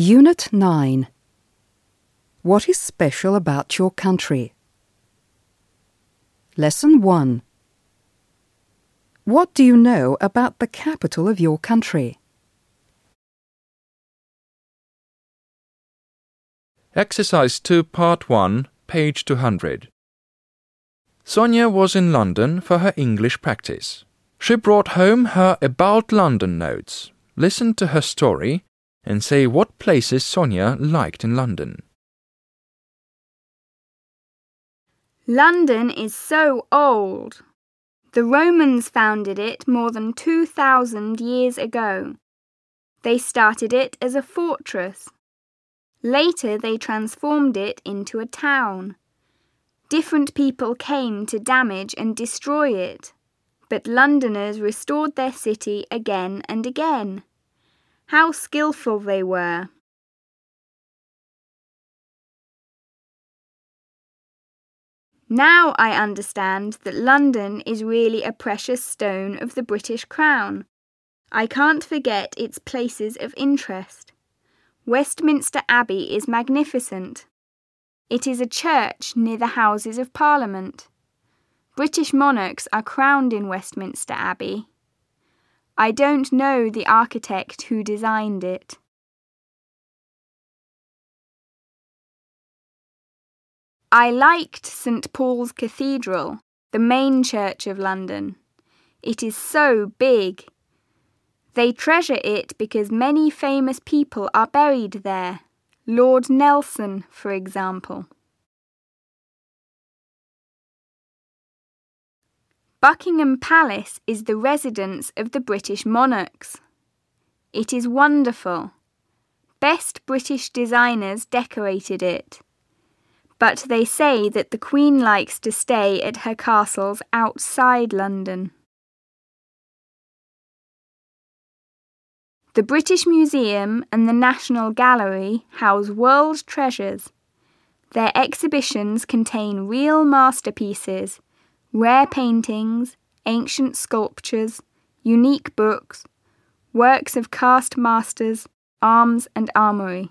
Unit 9 What is special about your country? Lesson 1 What do you know about the capital of your country? Exercise 2, Part 1, page 200. Sonia was in London for her English practice. She brought home her About London notes, listened to her story, and say what places Sonia liked in London. London is so old. The Romans founded it more than 2,000 years ago. They started it as a fortress. Later, they transformed it into a town. Different people came to damage and destroy it, but Londoners restored their city again and again. How skilful they were! Now I understand that London is really a precious stone of the British Crown. I can't forget its places of interest. Westminster Abbey is magnificent. It is a church near the Houses of Parliament. British monarchs are crowned in Westminster Abbey. I don't know the architect who designed it. I liked St Paul's Cathedral, the main church of London. It is so big. They treasure it because many famous people are buried there. Lord Nelson, for example. Buckingham Palace is the residence of the British monarchs. It is wonderful. Best British designers decorated it. But they say that the Queen likes to stay at her castles outside London. The British Museum and the National Gallery house world treasures. Their exhibitions contain real masterpieces, rare paintings, ancient sculptures, unique books, works of cast masters, arms, and armoury.